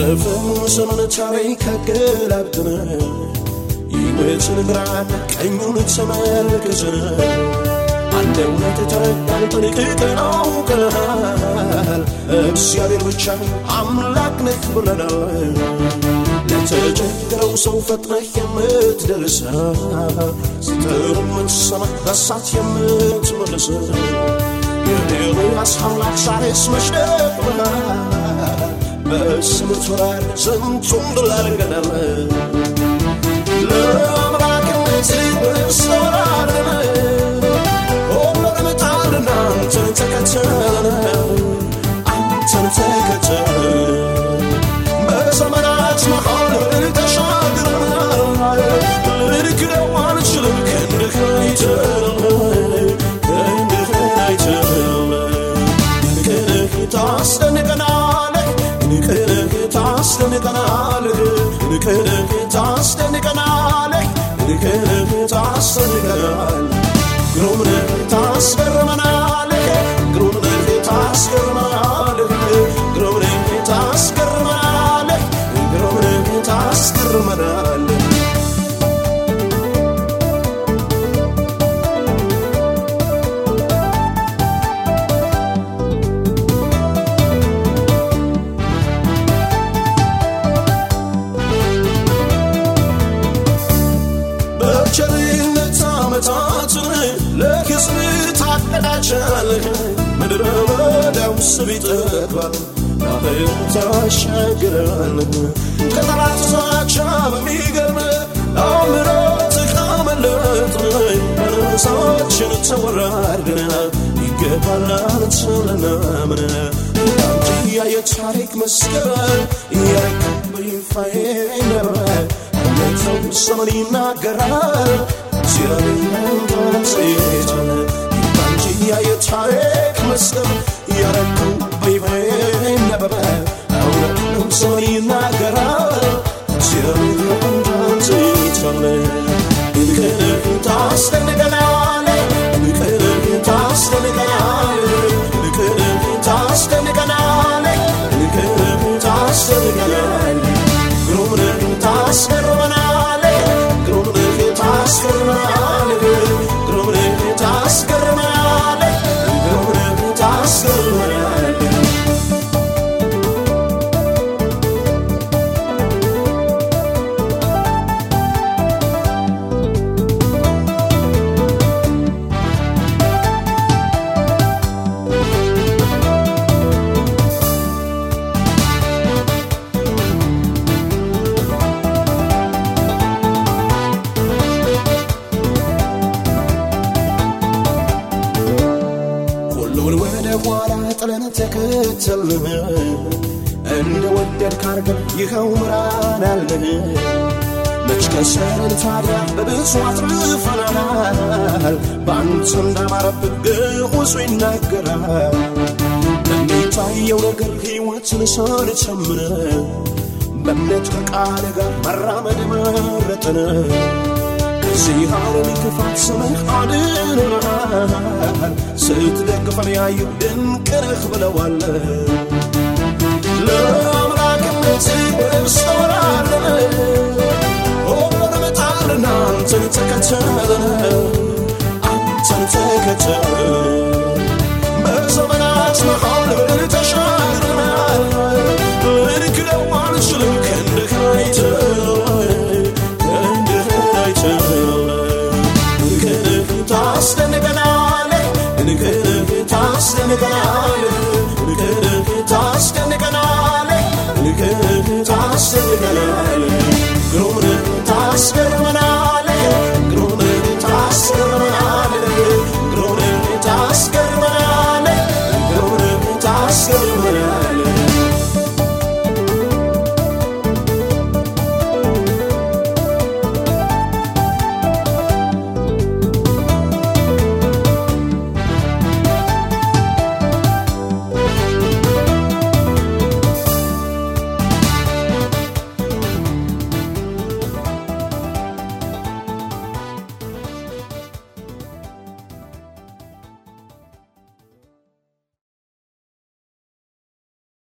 ያለፈው ዘመን ታሪክ አገላብጥን ሕይወትን ግራና ቀኙን ተመልክተን አንድ እውነት ተረዳን ጠንቅቀን አውቀናል እግዚአብሔር ብቻ አምላክ ነህ ብለናል። ለተቸገረው ሰው ፈጥነህ የምትደርስ ስትር የምትሰማ በሳት የምትመልስ የኤልያስ አምላክ ዛሬስ መሽደቅ ብለሃል በስም ትወራል ስንቱን ድል አድርገናል ለአምላክነት በስተወራለን ክንድህ ታስደንቀናለህ ክንድህ ታስደንቀናለህ ክንድህ ታስደንቀናለህ ግሩም ስብ ይጠግባል ናህም ታሻግራለህ ከጠላት ዛቻ በሚገርም አምሮትህ አመለጥን በነፍሳችን ተወራርደን ይገባናል ስለናምን አንቺያ የታሪክ መስቀል ያረከብ ይናገራል እግዚአብሔር ተንጽቷል አንቺያ የታሪክ መስቀል yarattın. ተከተልን እንደ ወደድክ አድርገን ይኸው ምራን አለን። መች ከሰርን ታዲያ በብዙ አትርፈናል። በአንተ እንዳማረብን ግዑዙ ይናገራል። በሚታየው ነገር ሕይወትን ሳንጨምር በእምነት ከቃል ጋር መራመድ መረጥን ከዚህ ዓለም ክፋት ስምህ አድኖናል ስትደግፈን ያዩ ድንቅ ነህ ብለዋል ለአምላክነት በስተወራለን ሁሉንም ታስደንቀናለህ ክንድህ ታስደንቀናለህ ክንድህ ታስደንቀናለህ ግሩም ነህ ታስገርመናለህ ግሩም ነህ ታስገርመናለህ ግሩም ነህ